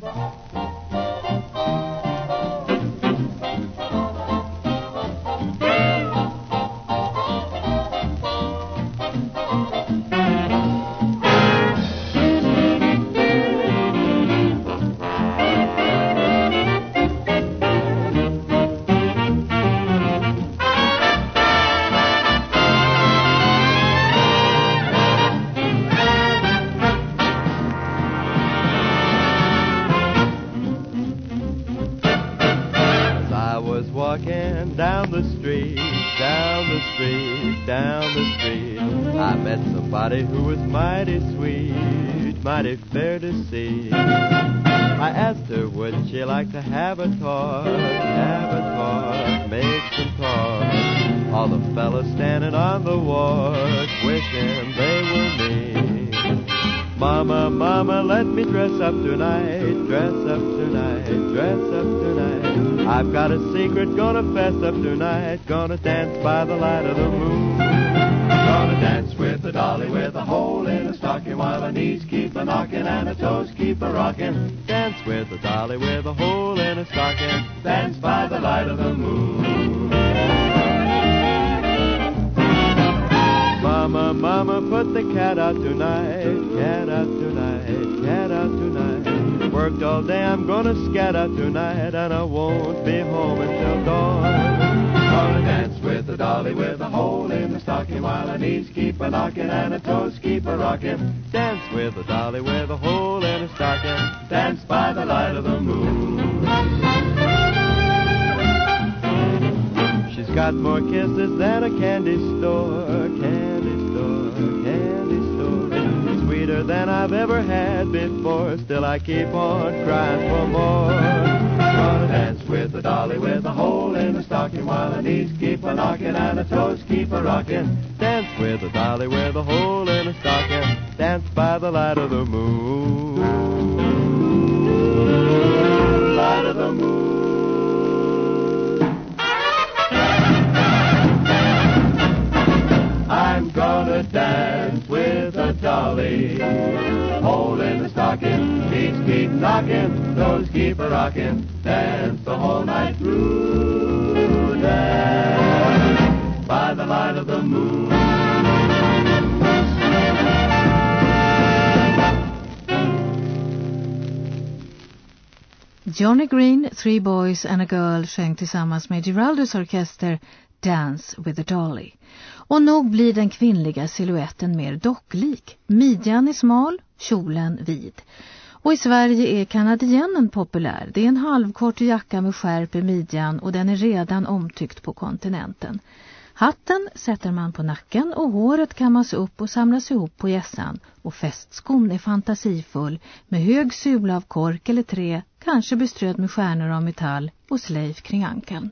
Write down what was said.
Thank. Walking down the street, down the street, down the street, I met somebody who was mighty sweet, mighty fair to see. I asked her, would she like to have a talk, have a talk, make some talk. All the fellas standing on the walk, wishing they. Mama, mama, let me dress up tonight, dress up tonight, dress up tonight. I've got a secret, gonna fess up tonight, gonna dance by the light of the moon. Gonna dance with the dolly with a hole in her stocking while her knees keep a knocking and her toes keep a rocking. Dance with the dolly with a hole in her stocking. Dance by the light of the moon. Worked all day, I'm gonna scat out tonight, and I won't be home until dawn. Gonna dance with a dolly with a hole in the stocking while her knees keep a knocking and her toes keep a rocking. Dance with a dolly with a hole in her stocking. Dance by the light of the moon. She's got more kisses than a candy store, Than I've ever had before. Still I keep on crying for more. Gonna dance with the dolly with a hole in the stocking while her knees keep a knocking and her toes keep a rocking. Dance with the dolly with a hole in her stocking. Dance by the light of the moon. Hole in the stocking, keep knocking, keep a rocking. Dance the whole night through. Dance by the light of the moon. Johnny Green, Three Boys and a Girl sjöng tillsammans med Geraldos orkester Dance with a Dolly. Och nog blir den kvinnliga siluetten mer docklik. Midjan är smal, kjolen vid. Och i Sverige är kanadiennen populär. Det är en halvkort jacka med skärp i midjan och den är redan omtyckt på kontinenten. Hatten sätter man på nacken och håret kammas upp och samlas ihop på gässan. Och festskon är fantasifull med hög sula av kork eller trä, kanske beströdd med stjärnor av metall och slejf kring ankeln.